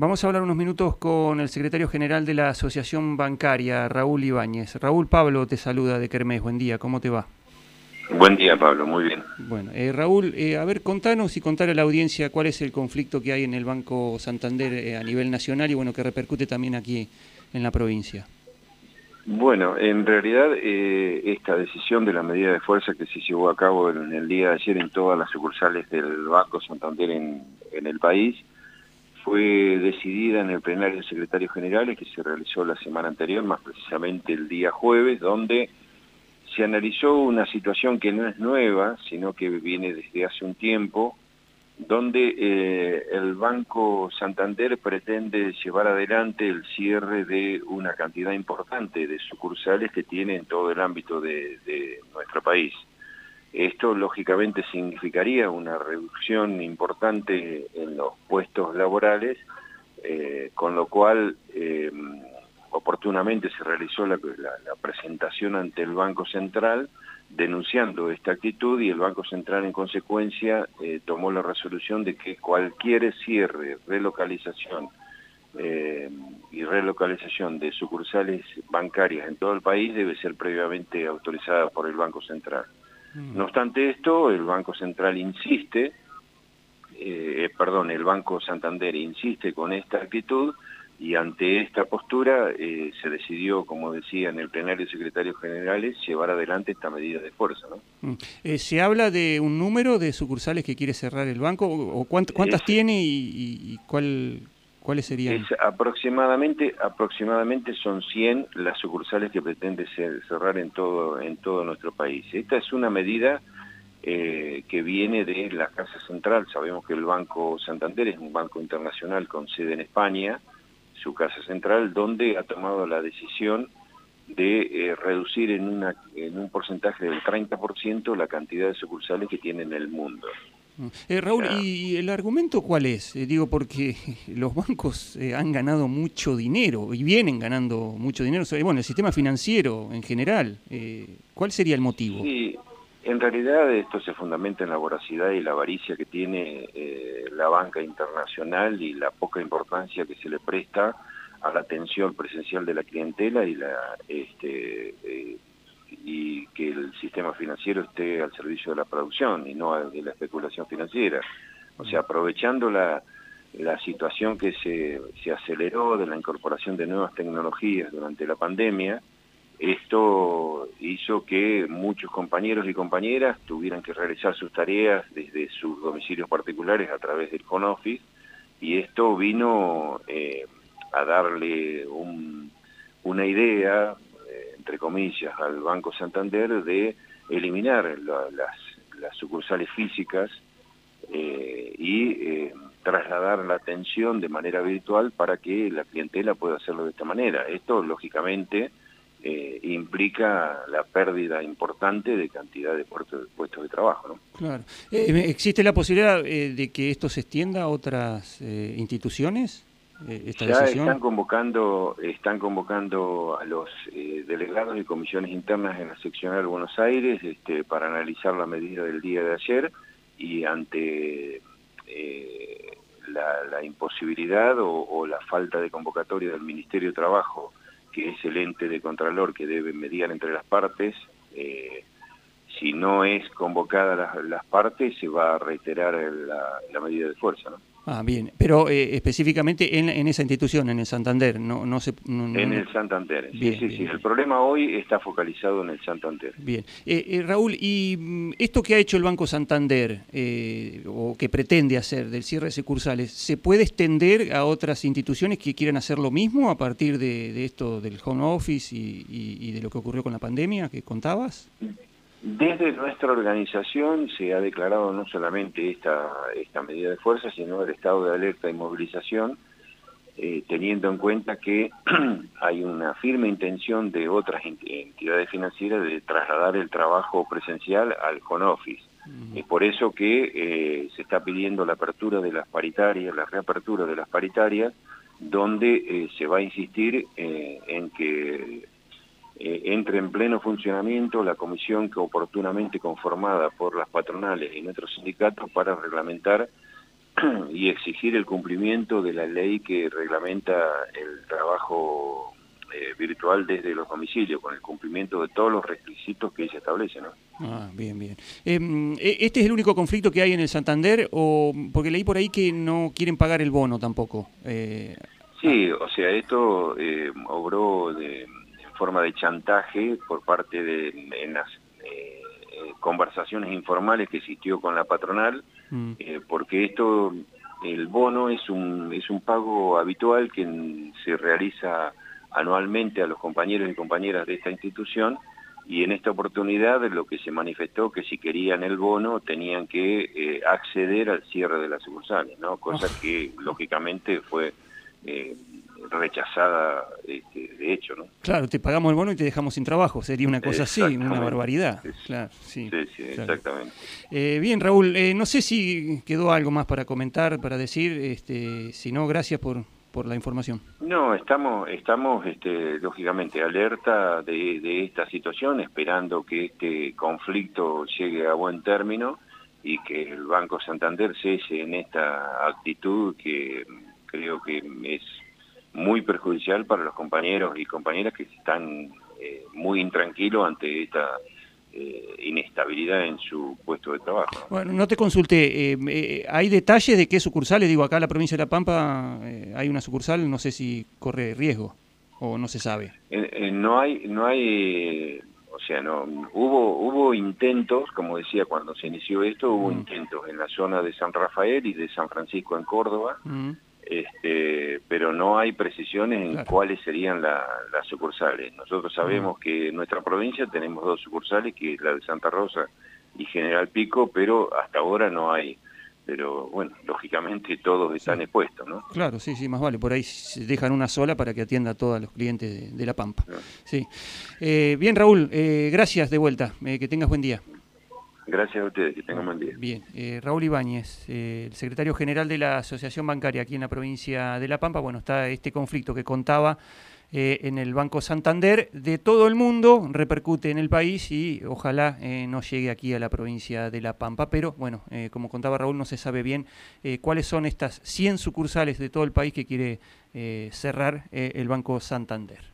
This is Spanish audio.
Vamos a hablar unos minutos con el secretario general de la Asociación Bancaria, Raúl Ibáñez. Raúl Pablo te saluda de Kermés, buen día, ¿cómo te va? Buen día, Pablo, muy bien. Bueno, eh, Raúl, eh, a ver, contanos y contar a la audiencia cuál es el conflicto que hay en el Banco Santander eh, a nivel nacional y bueno, que repercute también aquí en la provincia. Bueno, en realidad esta decisión de la medida de fuerza que se llevó a cabo en el día de ayer en todas las sucursales del Banco Santander en, en el país fue decidida en el plenario de secretarios generales que se realizó la semana anterior, más precisamente el día jueves, donde se analizó una situación que no es nueva, sino que viene desde hace un tiempo, donde eh, el Banco Santander pretende llevar adelante el cierre de una cantidad importante de sucursales que tiene en todo el ámbito de, nuestro país. Esto lógicamente significaría una reducción importante en los puestos laborales, eh, con lo cual eh, oportunamente se realizó la, presentación ante el Banco Central denunciando esta actitud y el Banco Central en consecuencia eh, tomó la resolución de que cualquier cierre, relocalización y relocalización de sucursales bancarias en todo el país debe ser previamente autorizada por el Banco Central. Mm. No obstante esto, el Banco Central insiste, eh, perdón, el Banco Santander insiste con esta actitud y ante esta postura eh, se decidió, como decía en el plenario de secretarios generales, llevar adelante esta medida de fuerza. ¿no? Mm. Eh, ¿Se habla de un número de sucursales que quiere cerrar el banco? ¿O cuántas tiene y, cuál, cuáles serían? aproximadamente, aproximadamente son 100 las sucursales que pretende cerrar en todo, en todo nuestro país. Esta es una medida... Eh, que viene de la Casa Central. Sabemos que el Banco Santander es un banco internacional con sede en España, su casa central, donde ha tomado la decisión de eh, reducir en, una, en un porcentaje del 30% la cantidad de sucursales que tiene en el mundo. Eh, Raúl, ¿y el argumento cuál es? Eh, digo, porque los bancos han ganado mucho dinero y vienen ganando mucho dinero, bueno, el sistema financiero en general, ¿cuál sería el motivo? Sí, en realidad esto se fundamenta en la voracidad y la avaricia que tiene eh, la banca internacional y la poca importancia que se le presta a la atención presencial de la clientela y la este eh, sistema financiero esté al servicio de la producción y no de la especulación financiera. O sea, aprovechando la, la situación que se, se aceleró de la incorporación de nuevas tecnologías durante la pandemia, esto hizo que muchos compañeros y compañeras tuvieran que realizar sus tareas desde sus domicilios particulares a través del home office y esto vino eh, a darle una idea, entre comillas, al Banco Santander de eliminar las, sucursales físicas eh, y trasladar la atención de manera virtual para que la clientela pueda hacerlo de esta manera. Esto, lógicamente, eh, implica la pérdida importante de cantidad de puestos de trabajo. ¿no? Claro. Eh, ¿Existe la posibilidad eh, de que esto se extienda a otras instituciones? Esta ya están convocando, están convocando a los delegados y comisiones internas en la seccional de Buenos Aires este, para analizar la medida del día de ayer y ante la, imposibilidad o la falta de convocatoria del Ministerio de Trabajo que es el ente de Contralor que debe mediar entre las partes, eh, si no es convocada las, las, partes, se va a reiterar la, medida de fuerza. ¿no? Ah, bien, pero eh, específicamente en, en, esa institución, en el Santander, no, no se... en el Santander, sí, sí, sí. El problema hoy está focalizado en el Santander. Bien. Eh, eh, Raúl, y mm, esto que ha hecho el Banco Santander, o que pretende hacer del cierre de sucursales, ¿se puede extender a otras instituciones que quieran hacer lo mismo a partir de, esto del home office y, y de lo que ocurrió con la pandemia que contabas? Desde nuestra organización se ha declarado no solamente esta, esta medida de fuerza, sino el estado de alerta y movilización, eh, teniendo en cuenta que hay una firme intención de otras entidades financieras de trasladar el trabajo presencial al home office. Es por eso que eh, se está pidiendo la apertura de las paritarias, la reapertura de las paritarias, donde eh, se va a insistir en que eh, entre en pleno funcionamiento la comisión que oportunamente conformada por las patronales y nuestros sindicatos para reglamentar y exigir el cumplimiento de la ley que reglamenta el trabajo eh, virtual desde los domicilios, con el cumplimiento de todos los requisitos que ella establece. ¿no? Ah, bien, bien. Em, e, ¿Este es el único conflicto que hay en el Santander? o Porque leí por ahí que no quieren pagar el bono tampoco. Eh, sí, o sea, esto eh, obró de, forma de chantaje por parte de en las conversaciones informales que existió con la patronal, mm. porque esto, el bono es un, es un pago habitual que se realiza anualmente a los compañeros y compañeras de esta institución y en esta oportunidad lo que se manifestó que si querían el bono tenían que eh, acceder al cierre de las sucursales, ¿no? cosa que lógicamente fue eh, rechazada este, de hecho. ¿no? Claro, te pagamos el bono y te dejamos sin trabajo, sería una cosa así, una barbaridad. Claro, sí, sí, exactamente. Eh, bien, Raúl, no sé si quedó algo más para comentar, para decir, este, si no, gracias por, por la información. No, estamos, estamos este, lógicamente alerta de, de, esta situación, esperando que este conflicto llegue a buen término y que el Banco Santander cese en esta actitud que creo que es muy perjudicial para los compañeros y compañeras que están eh, muy intranquilos ante esta eh, inestabilidad en su puesto de trabajo. Bueno, no te consulté, eh, eh, ¿hay detalles de qué sucursales? Digo, acá en la provincia de La Pampa hay una sucursal, no sé si corre riesgo o no se sabe. no hay, no hay, o sea, no hubo, hubo intentos, como decía cuando se inició esto, hubo mm. intentos en la zona de San Rafael y de San Francisco en Córdoba. Mm este, pero no hay precisiones en cuáles serían las sucursales. Nosotros sabemos que en nuestra provincia tenemos dos sucursales, que es la de Santa Rosa y General Pico, pero hasta ahora no hay. Pero bueno, lógicamente todos están expuestos, ¿no? Claro, sí, sí, más vale. Por ahí dejan una sola para que atienda a todos los clientes de, La Pampa. Sí. Eh, bien, Raúl, eh, gracias de vuelta. Eh, que tengas buen día. Gracias a ustedes, que tengan buen día. Bien, eh, Raúl Ibáñez, eh, el secretario general de la Asociación Bancaria aquí en la provincia de La Pampa, bueno, está este conflicto que contaba eh, en el Banco Santander de todo el mundo, repercute en el país y ojalá no llegue aquí a la provincia de La Pampa, pero bueno, como contaba Raúl, no se sabe bien cuáles son estas 100 sucursales de todo el país que quiere cerrar el Banco Santander.